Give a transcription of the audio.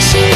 see